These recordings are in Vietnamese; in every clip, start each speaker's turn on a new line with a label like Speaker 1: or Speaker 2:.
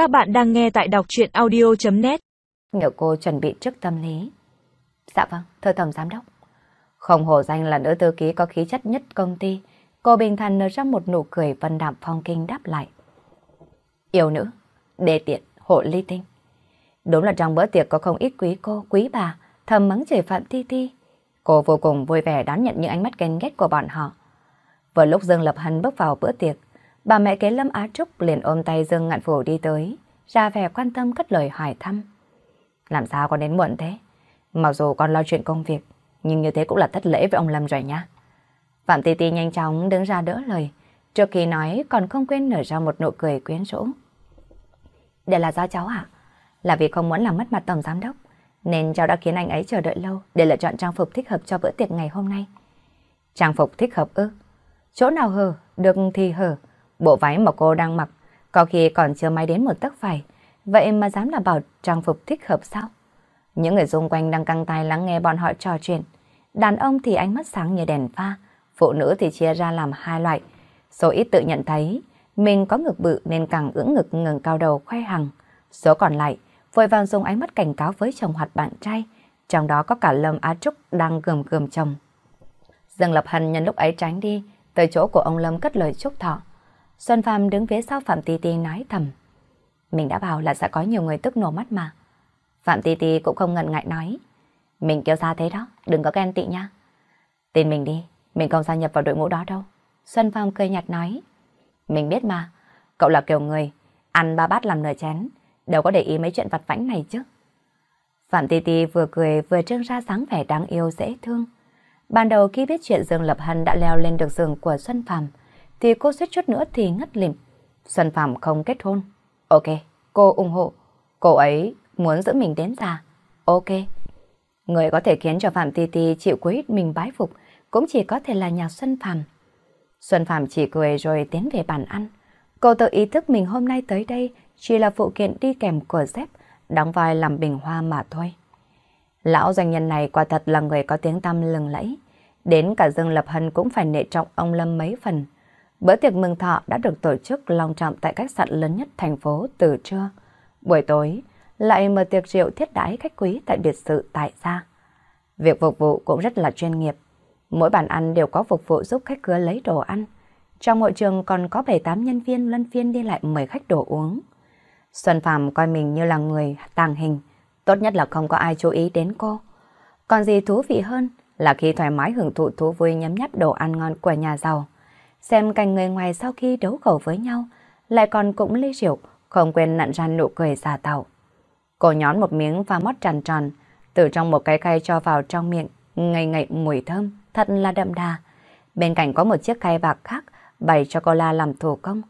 Speaker 1: Các bạn đang nghe tại đọc truyện audio.net
Speaker 2: Nhờ cô chuẩn bị trước tâm lý. Dạ vâng, thưa tổng giám đốc. Không hổ danh là nữ thư ký có khí chất nhất công ty. Cô bình thản nở ra một nụ cười vân đạm phong kinh đáp lại. Yêu nữ, đề tiện, hộ ly tinh. Đúng là trong bữa tiệc có không ít quý cô, quý bà, thầm mắng chửi Phạm Ti Ti. Cô vô cùng vui vẻ đón nhận những ánh mắt ghen ghét của bọn họ. Vừa lúc Dương Lập Hân bước vào bữa tiệc, bà mẹ kế Lâm Á Trúc liền ôm tay Dương Ngạn Phủ đi tới, ra vẻ quan tâm cất lời hỏi thăm. Làm sao con đến muộn thế? Mặc dù con lo chuyện công việc, nhưng như thế cũng là thất lễ với ông Lâm rồi nha. Phạm Ti Ti nhanh chóng đứng ra đỡ lời, trước khi nói còn không quên nở ra một nụ cười quyến rũ. để là do cháu ạ, là vì không muốn làm mất mặt tổng giám đốc, nên cháu đã khiến anh ấy chờ đợi lâu để lựa chọn trang phục thích hợp cho bữa tiệc ngày hôm nay. Trang phục thích hợp ư? Chỗ nào hở, được thì hở. Bộ váy mà cô đang mặc, có khi còn chưa may đến một tấc phải Vậy mà dám là bảo trang phục thích hợp sao? Những người xung quanh đang căng tai lắng nghe bọn họ trò chuyện. Đàn ông thì ánh mắt sáng như đèn pha, phụ nữ thì chia ra làm hai loại. Số ít tự nhận thấy mình có ngực bự nên càng ưỡng ngực ngừng cao đầu khoe hằng. Số còn lại vội vàng dùng ánh mắt cảnh cáo với chồng hoặc bạn trai, trong đó có cả Lâm Á Trúc đang gườm gườm chồng. Dương Lập Hân nhân lúc ấy tránh đi, tới chỗ của ông Lâm cất lời chúc thọ. Xuân Phạm đứng phía sau Phạm Ti Ti nói thầm. Mình đã bảo là sẽ có nhiều người tức nổ mắt mà. Phạm Ti Ti cũng không ngần ngại nói. Mình kêu xa thế đó, đừng có ghen tị nha. Tin mình đi, mình không gia nhập vào đội ngũ đó đâu. Xuân Phạm cười nhạt nói. Mình biết mà, cậu là kiểu người, ăn ba bát làm nửa chén, đâu có để ý mấy chuyện vặt vãnh này chứ. Phạm Ti Ti vừa cười vừa trưng ra sáng vẻ đáng yêu dễ thương. Ban đầu khi biết chuyện Dương Lập Hân đã leo lên được giường của Xuân Phạm, thì cô suýt chút nữa thì ngất lịm. Xuân Phạm không kết hôn. Ok, cô ủng hộ. Cô ấy muốn giữ mình đến già. Ok. Người có thể khiến cho Phạm Ti Ti chịu quý mình bái phục cũng chỉ có thể là nhà Xuân Phạm. Xuân Phạm chỉ cười rồi tiến về bàn ăn. Cô tự ý thức mình hôm nay tới đây chỉ là phụ kiện đi kèm của dép, đóng vai làm bình hoa mà thôi. Lão doanh nhân này quả thật là người có tiếng tăm lừng lẫy. Đến cả Dương Lập Hân cũng phải nệ trọng ông Lâm mấy phần. Bữa tiệc mừng thọ đã được tổ chức long trọng tại khách sạn lớn nhất thành phố từ trưa. Buổi tối, lại mở tiệc rượu thiết đãi khách quý tại biệt sự tại gia. Việc phục vụ cũng rất là chuyên nghiệp. Mỗi bàn ăn đều có phục vụ giúp khách khứa lấy đồ ăn. Trong hội trường còn có 7-8 nhân viên luân phiên đi lại mời khách đồ uống. Xuân Phạm coi mình như là người tàng hình, tốt nhất là không có ai chú ý đến cô. Còn gì thú vị hơn là khi thoải mái hưởng thụ thú vui nhấm nháp đồ ăn ngon của nhà giàu. Xem cảnh người ngoài sau khi đấu khẩu với nhau, lại còn cũng ly rượu, không quên nặn ra nụ cười giả tạo. Cô nhón một miếng và mót tròn tròn, từ trong một cái khay cho vào trong miệng, ngây ngậy mùi thơm, thật là đậm đà. Bên cạnh có một chiếc khay bạc khác, bày chocolate làm thủ công.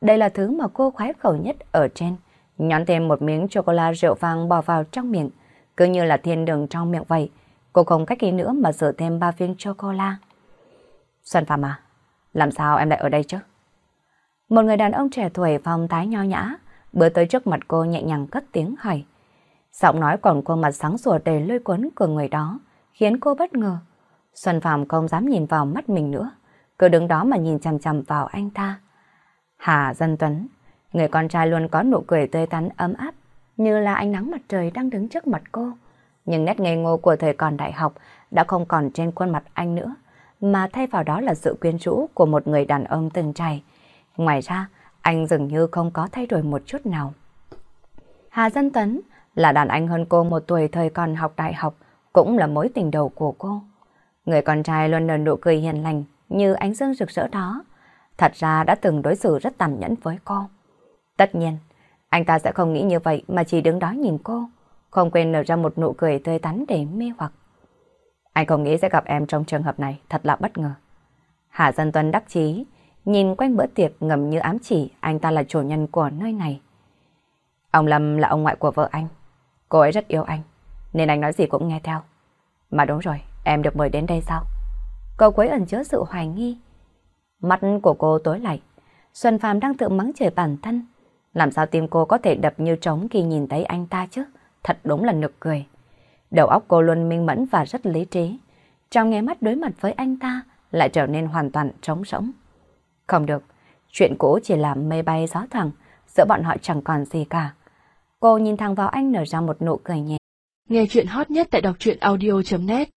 Speaker 2: Đây là thứ mà cô khoái khẩu nhất ở trên. Nhón thêm một miếng chocolate rượu vàng bỏ vào trong miệng, cứ như là thiên đường trong miệng vậy. Cô không cách gì nữa mà rửa thêm ba viên chocolate. Xuân Phạm à, làm sao em lại ở đây chứ? Một người đàn ông trẻ tuổi phong tái nho nhã, bước tới trước mặt cô nhẹ nhàng cất tiếng hỏi. Giọng nói còn khuôn mặt sáng sủa đầy lôi cuốn của người đó, khiến cô bất ngờ. Xuân Phạm không dám nhìn vào mắt mình nữa, cứ đứng đó mà nhìn chằm chằm vào anh ta. Hà Dân Tuấn, người con trai luôn có nụ cười tươi tắn ấm áp, như là ánh nắng mặt trời đang đứng trước mặt cô. Nhưng nét ngây ngô của thời còn đại học đã không còn trên khuôn mặt anh nữa, mà thay vào đó là sự quyến rũ của một người đàn ông từng trải. Ngoài ra, anh dường như không có thay đổi một chút nào. Hà Dân Tuấn là đàn anh hơn cô một tuổi thời còn học đại học, cũng là mối tình đầu của cô. Người con trai luôn nở nụ cười hiền lành như ánh dương rực rỡ đó. Thật ra đã từng đối xử rất tàn nhẫn với cô. Tất nhiên, anh ta sẽ không nghĩ như vậy mà chỉ đứng đó nhìn cô, không quên nở ra một nụ cười tươi tắn để mê hoặc. Anh không nghĩ sẽ gặp em trong trường hợp này, thật là bất ngờ. Hạ Dân Tuấn đắc chí, nhìn quanh bữa tiệc ngầm như ám chỉ anh ta là chủ nhân của nơi này. Ông Lâm là ông ngoại của vợ anh. Cô ấy rất yêu anh, nên anh nói gì cũng nghe theo. Mà đúng rồi, em được mời đến đây sao? Câu quấy ẩn chứa sự hoài nghi. Mắt của cô tối lại. Xuân Phạm đang tự mắng chửi bản thân. Làm sao tim cô có thể đập như trống khi nhìn thấy anh ta chứ? Thật đúng là nực cười. Đầu óc cô luôn minh mẫn và rất lý trí. Trong nghe mắt đối mặt với anh ta lại trở nên hoàn toàn trống rỗng. Không được, chuyện cũ chỉ là mây bay gió thẳng, giữa bọn họ chẳng còn gì cả. Cô nhìn thẳng vào anh nở ra một nụ cười nhẹ.
Speaker 1: Nghe chuyện hot nhất tại đọc truyện audio.net